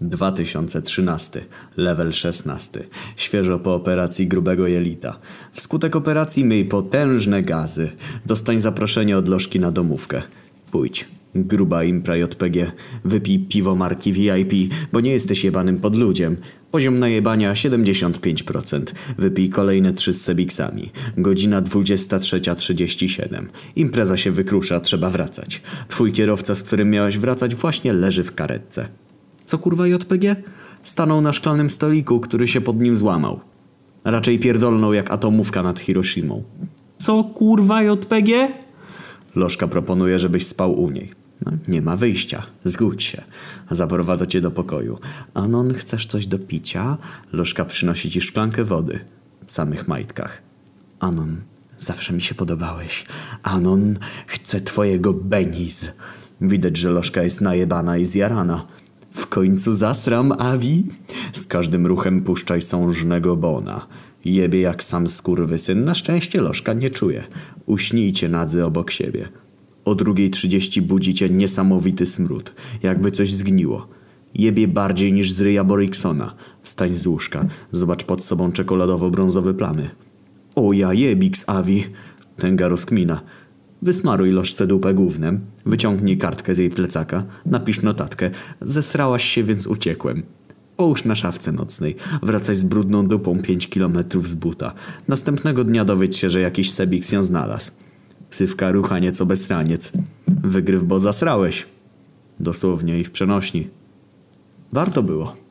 2013, level 16. Świeżo po operacji grubego jelita. Wskutek operacji myj potężne gazy. Dostań zaproszenie od lożki na domówkę. Pójdź. Gruba impra JPG. Wypij piwo marki VIP, bo nie jesteś jebanym podludziem. Poziom najebania 75%. Wypij kolejne trzy z sebiksami. Godzina 23.37. Impreza się wykrusza, trzeba wracać. Twój kierowca, z którym miałeś wracać, właśnie leży w karetce. Co kurwa JPG? Stanął na szklanym stoliku, który się pod nim złamał. Raczej pierdolnął jak atomówka nad Hiroshimą. Co kurwa JPG? Lożka proponuje, żebyś spał u niej. No, nie ma wyjścia. Zgódź się. Zaprowadza cię do pokoju. Anon, chcesz coś do picia? Lożka przynosi ci szklankę wody. W samych majtkach. Anon, zawsze mi się podobałeś. Anon, chcę twojego beniz. Widać, że Lożka jest najebana i zjarana. W końcu zasram, Avi? Z każdym ruchem puszczaj sążnego bona. Jebie jak sam skurwysyn. Na szczęście Lożka nie czuje. Uśnijcie nadzy obok siebie. O drugiej trzydzieści budzicie niesamowity smród. Jakby coś zgniło. Jebie bardziej niż z ryja Boriksona. Wstań z łóżka. Zobacz pod sobą czekoladowo-brązowe plamy. O ja jebiks, Avi. Tęga rozkmina. Wysmaruj lożce dupę gównem. Wyciągnij kartkę z jej plecaka. Napisz notatkę. Zesrałaś się, więc uciekłem. Połóż na szafce nocnej. Wracaj z brudną dupą pięć kilometrów z buta. Następnego dnia dowiedz się, że jakiś sebiks ją znalazł. Ksywka ruchaniec obesraniec. Wygryw, bo zasrałeś. Dosłownie i w przenośni. Warto było.